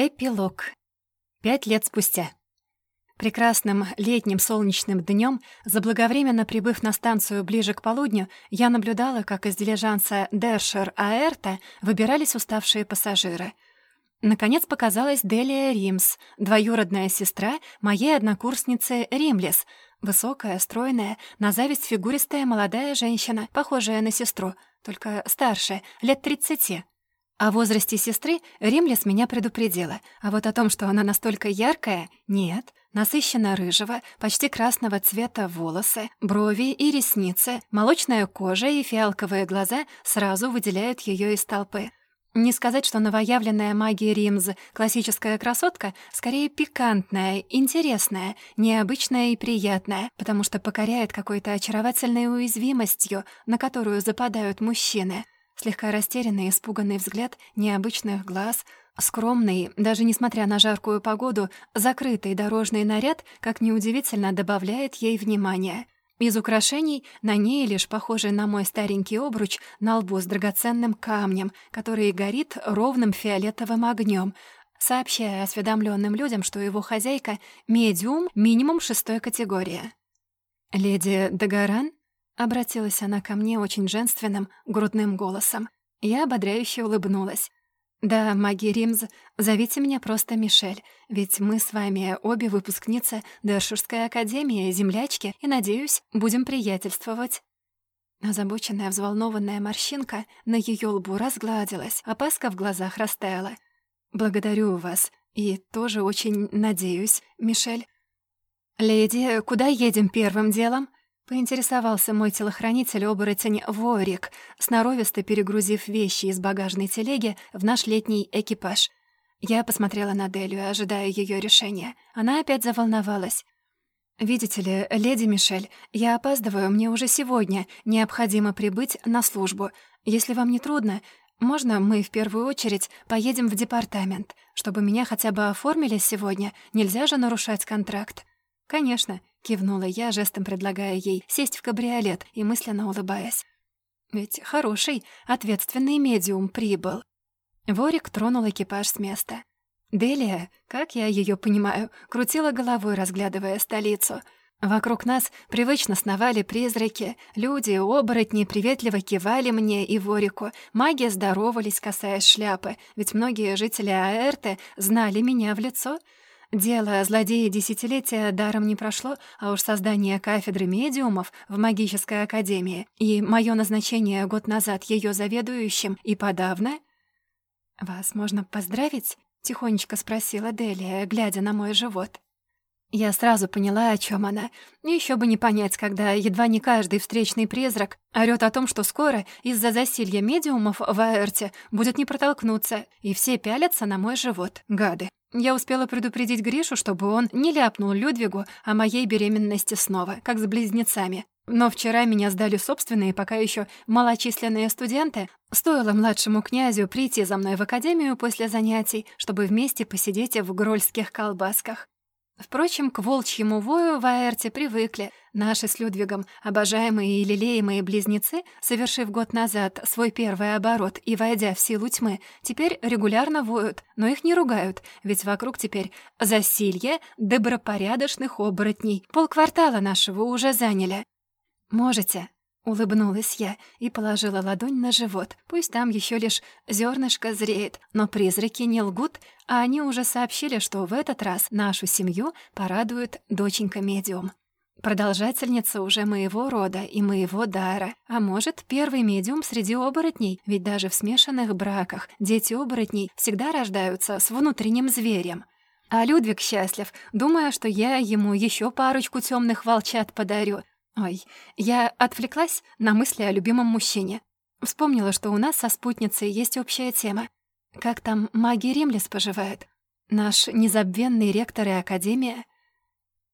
Эпилог. Пять лет спустя. Прекрасным летним солнечным днем, заблаговременно прибыв на станцию ближе к полудню, я наблюдала, как из дилижанса Дершер Аэрта выбирались уставшие пассажиры. Наконец показалась Делия Римс, двоюродная сестра моей однокурсницы Римлес, высокая, стройная, на зависть фигуристая молодая женщина, похожая на сестру, только старше, лет тридцати. О возрасте сестры Римлес меня предупредила, а вот о том, что она настолько яркая, нет. Насыщенно рыжего, почти красного цвета волосы, брови и ресницы, молочная кожа и фиалковые глаза сразу выделяют ее из толпы. Не сказать, что новоявленная магия Римз — классическая красотка, скорее пикантная, интересная, необычная и приятная, потому что покоряет какой-то очаровательной уязвимостью, на которую западают мужчины — Слегка растерянный, испуганный взгляд необычных глаз, скромный, даже несмотря на жаркую погоду, закрытый дорожный наряд, как неудивительно, добавляет ей внимания. Из украшений на ней лишь похожий на мой старенький обруч на лбу с драгоценным камнем, который горит ровным фиолетовым огнем, сообщая осведомленным людям, что его хозяйка — медиум минимум шестой категории. «Леди Дагаран?» Обратилась она ко мне очень женственным, грудным голосом. Я ободряюще улыбнулась. «Да, маги Римз, зовите меня просто Мишель, ведь мы с вами обе выпускницы Дершурской академии, землячки, и, надеюсь, будем приятельствовать». Озабоченная, взволнованная морщинка на ее лбу разгладилась, а паска в глазах растаяла. «Благодарю вас и тоже очень надеюсь, Мишель». «Леди, куда едем первым делом?» Поинтересовался мой телохранитель-оборотень Ворик, сноровисто перегрузив вещи из багажной телеги в наш летний экипаж. Я посмотрела на Делию, ожидая ее решения. Она опять заволновалась. «Видите ли, леди Мишель, я опаздываю, мне уже сегодня необходимо прибыть на службу. Если вам не трудно, можно мы в первую очередь поедем в департамент, чтобы меня хотя бы оформили сегодня, нельзя же нарушать контракт». «Конечно», — кивнула я, жестом предлагая ей сесть в кабриолет и мысленно улыбаясь. «Ведь хороший, ответственный медиум прибыл». Ворик тронул экипаж с места. Делия, как я ее понимаю, крутила головой, разглядывая столицу. Вокруг нас привычно сновали призраки, люди, оборотни приветливо кивали мне и Ворику, маги здоровались, касаясь шляпы, ведь многие жители Аэрты знали меня в лицо — Дело злодея десятилетия даром не прошло, а уж создание кафедры медиумов в магической академии и мое назначение год назад ее заведующим и подавно... «Вас можно поздравить?» — тихонечко спросила Делия, глядя на мой живот. Я сразу поняла, о чем она. Еще бы не понять, когда едва не каждый встречный призрак орёт о том, что скоро из-за засилья медиумов в Аэрте будет не протолкнуться, и все пялятся на мой живот, гады. Я успела предупредить Гришу, чтобы он не ляпнул Людвигу о моей беременности снова, как с близнецами. Но вчера меня сдали собственные, пока еще малочисленные студенты. Стоило младшему князю прийти за мной в академию после занятий, чтобы вместе посидеть в грольских колбасках. Впрочем, к волчьему вою в Аэрте привыкли. Наши с Людвигом, обожаемые и лелеемые близнецы, совершив год назад свой первый оборот и войдя в силу тьмы, теперь регулярно воют, но их не ругают, ведь вокруг теперь засилье добропорядочных оборотней. Полквартала нашего уже заняли. «Можете», Улыбнулась я и положила ладонь на живот. Пусть там еще лишь зернышко зреет, но призраки не лгут, а они уже сообщили, что в этот раз нашу семью порадует доченька-медиум. Продолжательница уже моего рода и моего дара, а может, первый медиум среди оборотней, ведь даже в смешанных браках дети оборотней всегда рождаются с внутренним зверем. А Людвиг счастлив, думая, что я ему еще парочку темных волчат подарю, Ой, я отвлеклась на мысли о любимом мужчине. Вспомнила, что у нас со спутницей есть общая тема. Как там маги Римлес поживают? Наш незабвенный ректор и академия?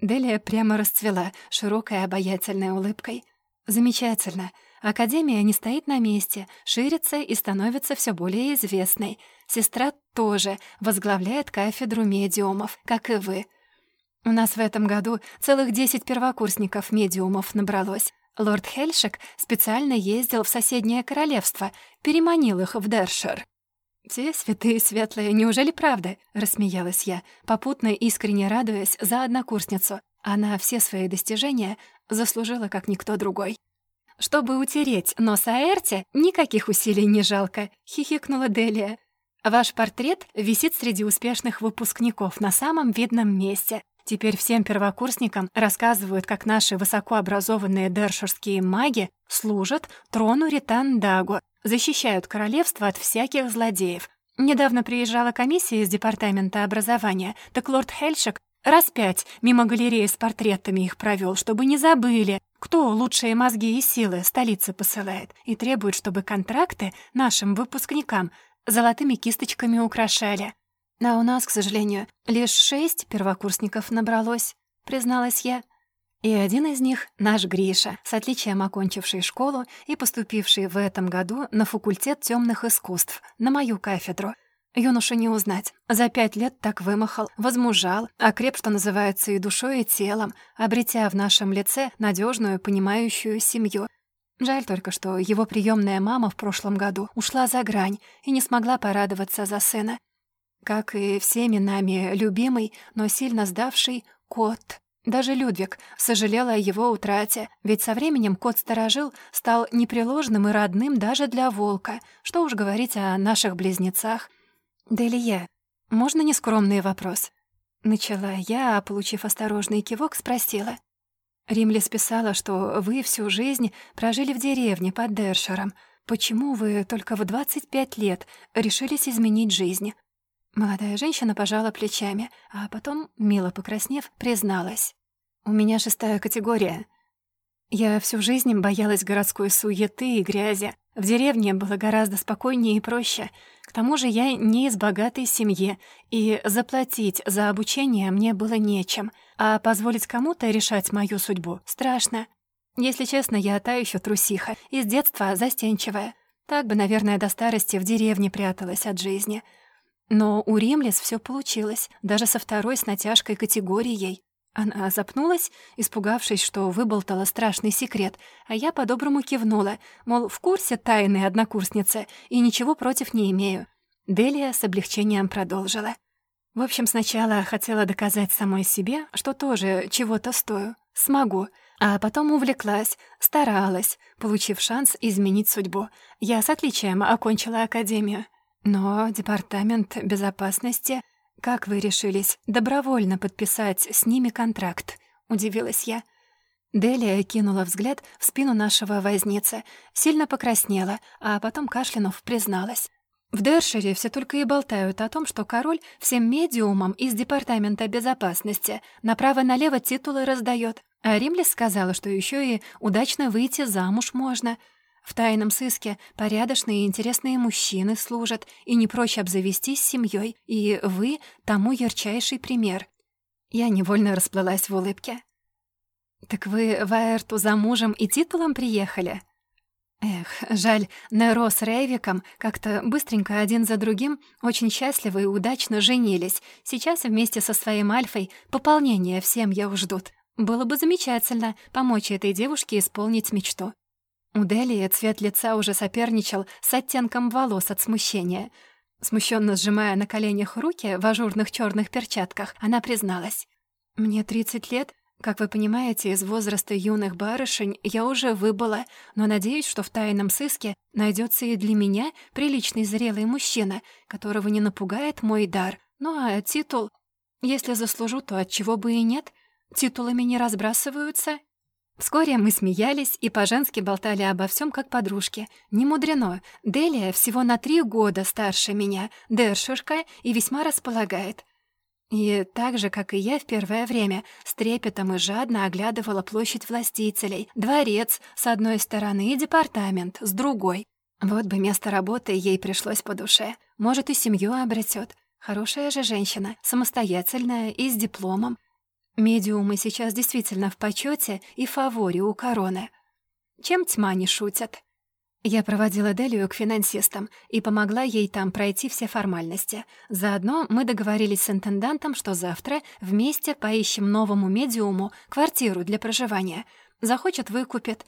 Делия прямо расцвела широкой обаятельной улыбкой. Замечательно. Академия не стоит на месте, ширится и становится все более известной. Сестра тоже возглавляет кафедру медиумов, как и вы — у нас в этом году целых десять первокурсников-медиумов набралось. Лорд Хельшик специально ездил в соседнее королевство, переманил их в Дершир. «Все святые светлые, неужели правда?» — рассмеялась я, попутно искренне радуясь за однокурсницу. Она все свои достижения заслужила, как никто другой. «Чтобы утереть нос Аэрте, никаких усилий не жалко», — хихикнула Делия. «Ваш портрет висит среди успешных выпускников на самом видном месте. Теперь всем первокурсникам рассказывают, как наши высокообразованные дершерские маги служат трону Ритан-Дагу, защищают королевство от всяких злодеев. Недавно приезжала комиссия из департамента образования, так лорд Хельшик раз пять мимо галереи с портретами их провел, чтобы не забыли, кто лучшие мозги и силы столицы посылает, и требует, чтобы контракты нашим выпускникам золотыми кисточками украшали. А у нас, к сожалению, лишь шесть первокурсников набралось, призналась я. И один из них — наш Гриша, с отличием окончивший школу и поступивший в этом году на факультет темных искусств, на мою кафедру. Юношу не узнать. За пять лет так вымахал, возмужал, окреп, что называется, и душой, и телом, обретя в нашем лице надежную, понимающую семью. Жаль только, что его приемная мама в прошлом году ушла за грань и не смогла порадоваться за сына как и всеми нами любимый, но сильно сдавший кот. Даже Людвиг сожалел о его утрате, ведь со временем кот-сторожил стал непреложным и родным даже для волка. Что уж говорить о наших близнецах. «Делия, можно нескромный вопрос?» Начала я, а, получив осторожный кивок, спросила. Римлис писала, что вы всю жизнь прожили в деревне под Дершером. Почему вы только в 25 лет решились изменить жизнь? Молодая женщина пожала плечами, а потом, мило покраснев, призналась. «У меня шестая категория. Я всю жизнь боялась городской суеты и грязи. В деревне было гораздо спокойнее и проще. К тому же я не из богатой семьи, и заплатить за обучение мне было нечем, а позволить кому-то решать мою судьбу страшно. Если честно, я та еще трусиха, из детства застенчивая. Так бы, наверное, до старости в деревне пряталась от жизни». Но у Римлис все получилось, даже со второй с натяжкой категорией. Она запнулась, испугавшись, что выболтала страшный секрет, а я по-доброму кивнула, мол, в курсе тайны однокурсницы и ничего против не имею. Делия с облегчением продолжила. В общем, сначала хотела доказать самой себе, что тоже чего-то стою, смогу, а потом увлеклась, старалась, получив шанс изменить судьбу. Я с отличием окончила академию. Но Департамент безопасности... Как вы решились добровольно подписать с ними контракт? Удивилась я. Делия кинула взгляд в спину нашего возницы, сильно покраснела, а потом кашлянув призналась. В Дершере все только и болтают о том, что король всем медиумам из Департамента безопасности направо-налево титулы раздает. А Римлис сказала, что еще и удачно выйти замуж можно — в тайном сыске порядочные и интересные мужчины служат, и не проще обзавестись семьей, и вы тому ярчайший пример. Я невольно расплылась в улыбке. «Так вы в Аэрту за мужем и титулом приехали?» Эх, жаль, Неро с Рейвиком как-то быстренько один за другим очень счастливо и удачно женились. Сейчас вместе со своей Альфой пополнение всем я ждут. Было бы замечательно помочь этой девушке исполнить мечту. У Делии цвет лица уже соперничал с оттенком волос от смущения. Смущенно сжимая на коленях руки в ажурных черных перчатках, она призналась. «Мне 30 лет. Как вы понимаете, из возраста юных барышень я уже выбыла, но надеюсь, что в тайном сыске найдется и для меня приличный зрелый мужчина, которого не напугает мой дар. Ну а титул... Если заслужу, то от чего бы и нет. Титулами не разбрасываются, Вскоре мы смеялись и по-женски болтали обо всем как подружки. Не мудрено. Делия всего на три года старше меня, дершерка и весьма располагает. И так же, как и я в первое время, с трепетом и жадно оглядывала площадь властителей, дворец с одной стороны и департамент с другой. Вот бы место работы ей пришлось по душе. Может, и семью обретет. Хорошая же женщина, самостоятельная и с дипломом. Медиумы сейчас действительно в почете и фаворе у короны. Чем тьма не шутят? Я проводила Делию к финансистам и помогла ей там пройти все формальности. Заодно мы договорились с интендантом, что завтра вместе поищем новому медиуму квартиру для проживания. Захочет — выкупит.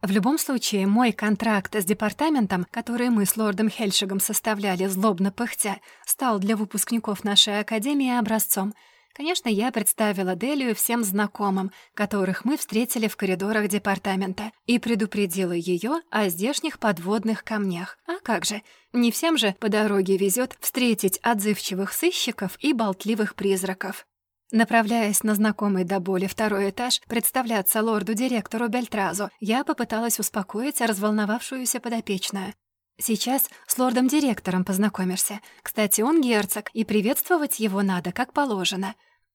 В любом случае, мой контракт с департаментом, который мы с лордом Хельшигом составляли злобно пыхтя, стал для выпускников нашей академии образцом. Конечно, я представила Делию всем знакомым, которых мы встретили в коридорах департамента, и предупредила ее о здешних подводных камнях. А как же, не всем же по дороге везет встретить отзывчивых сыщиков и болтливых призраков. Направляясь на знакомый до боли второй этаж, представляться лорду-директору Бельтразу, я попыталась успокоить разволновавшуюся подопечную. «Сейчас с лордом-директором познакомишься. Кстати, он герцог, и приветствовать его надо, как положено.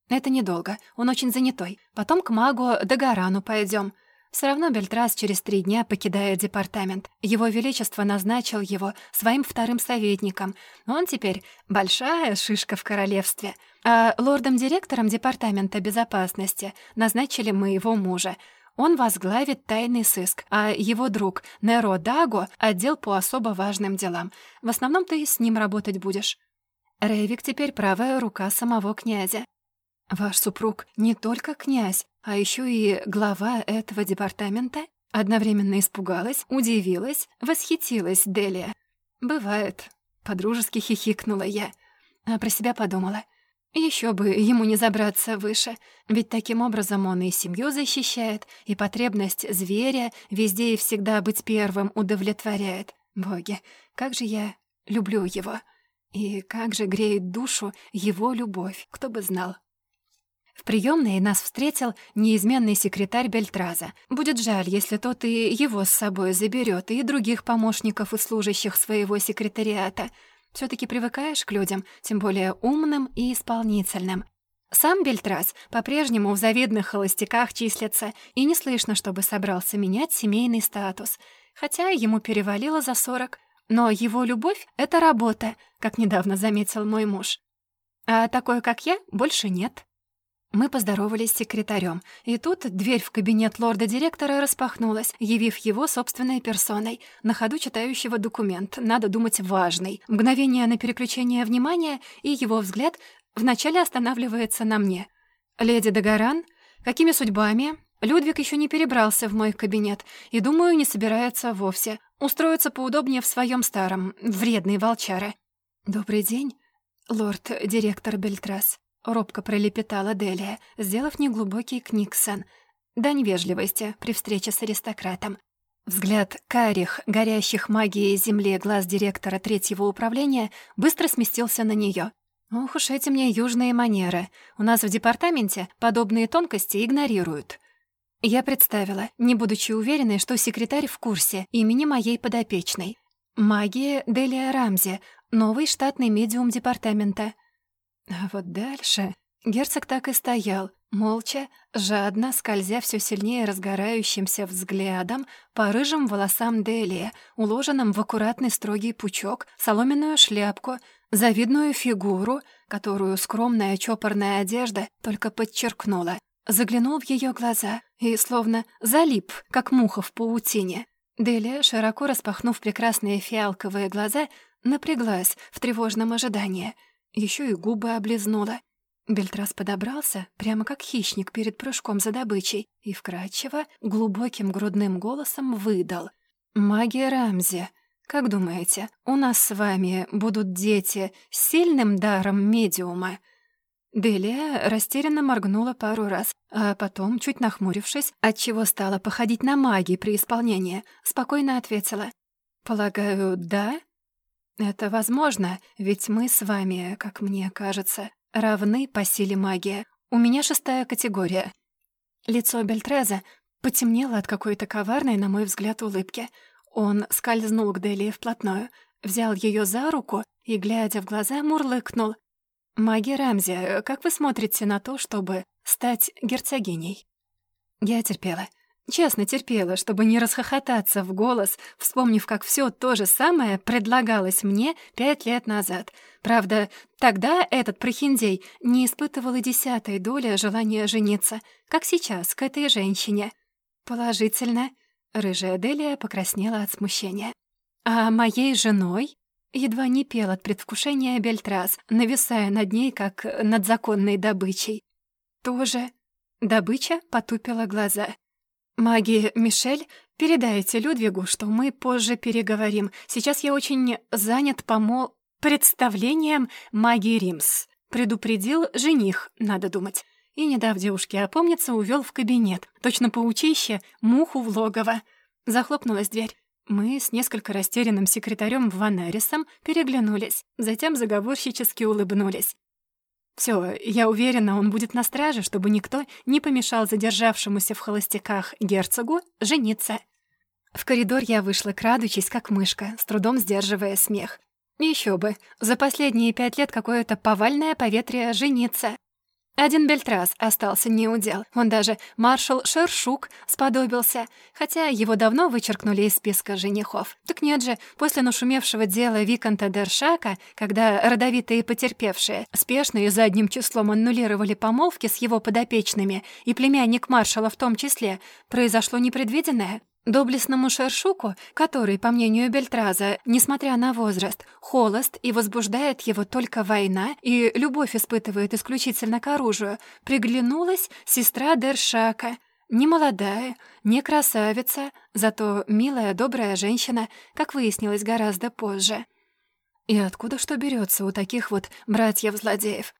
Это недолго, он очень занятой. Потом к магу Дагорану пойдем. Все равно Бельтрас через три дня покидает департамент. Его Величество назначил его своим вторым советником. Он теперь большая шишка в королевстве. А лордом-директором департамента безопасности назначили моего мужа. Он возглавит тайный сыск, а его друг Неро Даго — отдел по особо важным делам. В основном ты с ним работать будешь. Рейвик теперь правая рука самого князя. Ваш супруг не только князь, а еще и глава этого департамента? Одновременно испугалась, удивилась, восхитилась Делия. «Бывает», — подружески хихикнула я, а про себя подумала. Еще бы ему не забраться выше, ведь таким образом он и семью защищает, и потребность зверя везде и всегда быть первым удовлетворяет. Боги, как же я люблю его! И как же греет душу его любовь, кто бы знал. В приемной нас встретил неизменный секретарь Бельтраза. Будет жаль, если тот и его с собой заберет, и других помощников и служащих своего секретариата. Все таки привыкаешь к людям, тем более умным и исполнительным. Сам Бельтраз по-прежнему в завидных холостяках числится, и не слышно, чтобы собрался менять семейный статус. Хотя ему перевалило за сорок. Но его любовь — это работа, как недавно заметил мой муж. А такой, как я, больше нет. Мы поздоровались с секретарем, и тут дверь в кабинет лорда-директора распахнулась, явив его собственной персоной, на ходу читающего документ, надо думать, важный. Мгновение на переключение внимания, и его взгляд вначале останавливается на мне. «Леди Дагоран, какими судьбами?» Людвиг еще не перебрался в мой кабинет и, думаю, не собирается вовсе. Устроиться поудобнее в своем старом, вредный волчара. «Добрый день, лорд-директор Бельтрас», — робко пролепетала Делия, сделав неглубокий книксон. Дань вежливости при встрече с аристократом. Взгляд карих, горящих магией земли глаз директора третьего управления быстро сместился на нее. Ох уж эти мне южные манеры. У нас в департаменте подобные тонкости игнорируют. Я представила, не будучи уверенной, что секретарь в курсе имени моей подопечной. Магия Делия Рамзи, новый штатный медиум департамента. А вот дальше герцог так и стоял, молча, жадно, скользя все сильнее разгорающимся взглядом по рыжим волосам Делия, уложенным в аккуратный строгий пучок, соломенную шляпку, завидную фигуру, которую скромная чопорная одежда только подчеркнула. Заглянул в ее глаза и словно залип, как муха в паутине. Делия, широко распахнув прекрасные фиалковые глаза, напряглась в тревожном ожидании — еще и губы облизнула. Бельтрас подобрался, прямо как хищник перед прыжком за добычей, и вкрадчиво, глубоким грудным голосом выдал. «Магия Рамзи, как думаете, у нас с вами будут дети с сильным даром медиума?» Делия растерянно моргнула пару раз, а потом, чуть нахмурившись, отчего стала походить на магии при исполнении, спокойно ответила. «Полагаю, да?» Это возможно, ведь мы с вами, как мне кажется, равны по силе магии. У меня шестая категория. Лицо Бельтреза потемнело от какой-то коварной, на мой взгляд, улыбки. Он скользнул к Делии вплотную, взял ее за руку и, глядя в глаза, мурлыкнул. «Маги Рамзи, как вы смотрите на то, чтобы стать герцогиней?» Я терпела. Честно терпела, чтобы не расхохотаться в голос, вспомнив, как все то же самое предлагалось мне пять лет назад. Правда, тогда этот прохиндей не испытывал и десятой доли желания жениться, как сейчас к этой женщине. Положительно. Рыжая Делия покраснела от смущения. А моей женой едва не пел от предвкушения Бельтрас, нависая над ней, как над законной добычей. Тоже добыча потупила глаза. «Маги Мишель, передайте Людвигу, что мы позже переговорим. Сейчас я очень занят помо... представлением магии Римс», — предупредил жених, надо думать. И, не дав девушке опомниться, увел в кабинет. Точно паучище, муху в логово. Захлопнулась дверь. Мы с несколько растерянным секретарем Ванарисом переглянулись, затем заговорщически улыбнулись. Все, я уверена, он будет на страже, чтобы никто не помешал задержавшемуся в холостяках герцогу жениться. В коридор я вышла, крадучись, как мышка, с трудом сдерживая смех. Еще бы, за последние пять лет какое-то повальное поветрие жениться. Один Бельтрас остался неудел. Он даже маршал Шершук сподобился, хотя его давно вычеркнули из списка женихов. Так нет же, после нашумевшего дела Виконта Дершака, когда родовитые потерпевшие спешно и задним числом аннулировали помолвки с его подопечными, и племянник маршала в том числе, произошло непредвиденное. Доблестному Шершуку, который, по мнению Бельтраза, несмотря на возраст, холост и возбуждает его только война и любовь испытывает исключительно к оружию, приглянулась сестра Дершака. Не молодая, не красавица, зато милая, добрая женщина, как выяснилось гораздо позже. И откуда что берется у таких вот братьев-злодеев?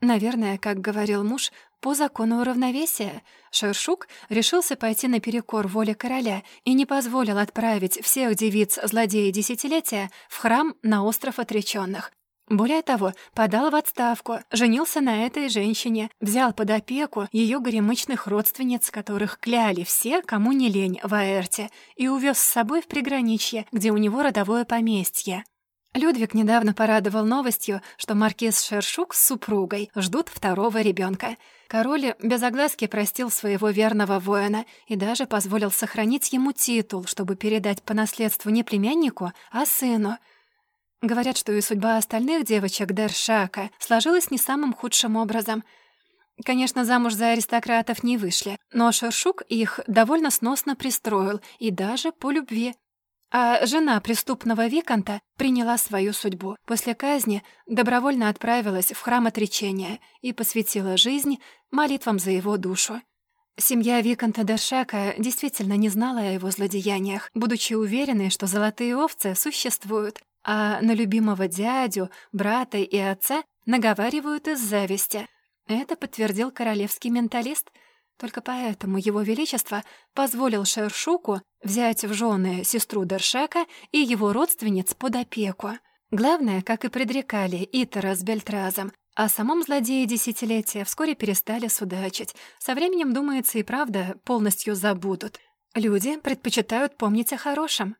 Наверное, как говорил муж, по закону равновесия Шершук решился пойти наперекор воле короля и не позволил отправить всех девиц злодея десятилетия в храм на остров отречённых. Более того, подал в отставку, женился на этой женщине, взял под опеку ее горемычных родственниц, которых кляли все, кому не лень, в Аэрте, и увез с собой в приграничье, где у него родовое поместье. Людвиг недавно порадовал новостью, что маркиз Шершук с супругой ждут второго ребенка. Король без огласки простил своего верного воина и даже позволил сохранить ему титул, чтобы передать по наследству не племяннику, а сыну. Говорят, что и судьба остальных девочек Дершака сложилась не самым худшим образом. Конечно, замуж за аристократов не вышли, но Шершук их довольно сносно пристроил, и даже по любви. А жена преступного Виконта приняла свою судьбу. После казни добровольно отправилась в храм отречения и посвятила жизнь молитвам за его душу. Семья Виконта Дершака действительно не знала о его злодеяниях, будучи уверенной, что золотые овцы существуют, а на любимого дядю, брата и отца наговаривают из зависти. Это подтвердил королевский менталист — только поэтому его величество позволил Шершуку взять в жены сестру Дершака и его родственниц под опеку. Главное, как и предрекали Итера с Бельтразом, о самом злодее десятилетия вскоре перестали судачить. Со временем, думается, и правда полностью забудут. Люди предпочитают помнить о хорошем.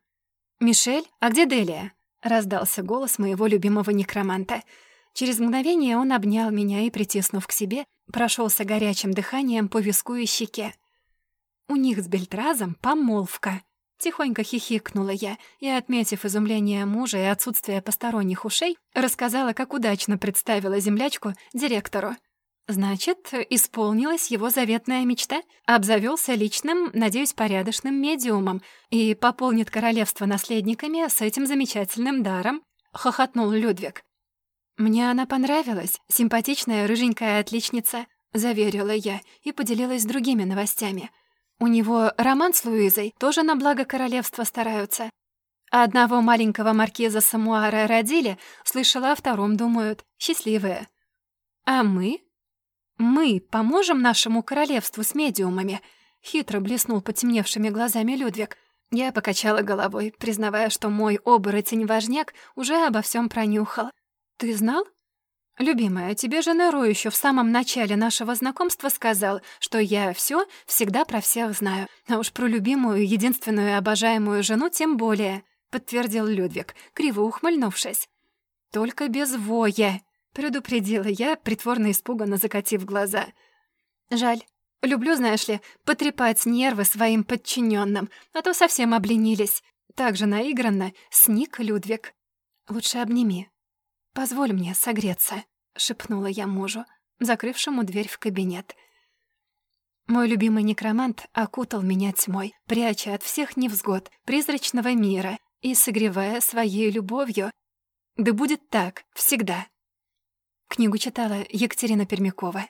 «Мишель, а где Делия?» — раздался голос моего любимого некроманта — Через мгновение он обнял меня и, притиснув к себе, прошелся горячим дыханием по виску и щеке. «У них с Бельтразом помолвка», — тихонько хихикнула я и, отметив изумление мужа и отсутствие посторонних ушей, рассказала, как удачно представила землячку директору. Значит, исполнилась его заветная мечта, обзавелся личным, надеюсь, порядочным медиумом и пополнит королевство наследниками с этим замечательным даром, — хохотнул Людвиг. «Мне она понравилась, симпатичная рыженькая отличница», — заверила я и поделилась другими новостями. «У него роман с Луизой, тоже на благо королевства стараются. Одного маленького маркиза Самуара родили, слышала о втором, думают, счастливые. А мы? Мы поможем нашему королевству с медиумами?» — хитро блеснул потемневшими глазами Людвиг. Я покачала головой, признавая, что мой оборотень-важняк уже обо всем пронюхал. «Ты знал?» «Любимая, тебе же Неро еще в самом начале нашего знакомства сказал, что я все всегда про всех знаю. А уж про любимую, единственную обожаемую жену тем более», — подтвердил Людвиг, криво ухмыльнувшись. «Только без воя», — предупредила я, притворно испуганно закатив глаза. «Жаль. Люблю, знаешь ли, потрепать нервы своим подчиненным, а то совсем обленились». Так же наигранно сник Людвиг. «Лучше обними», «Позволь мне согреться», — шепнула я мужу, закрывшему дверь в кабинет. Мой любимый некромант окутал меня тьмой, пряча от всех невзгод призрачного мира и согревая своей любовью. Да будет так всегда. Книгу читала Екатерина Пермякова.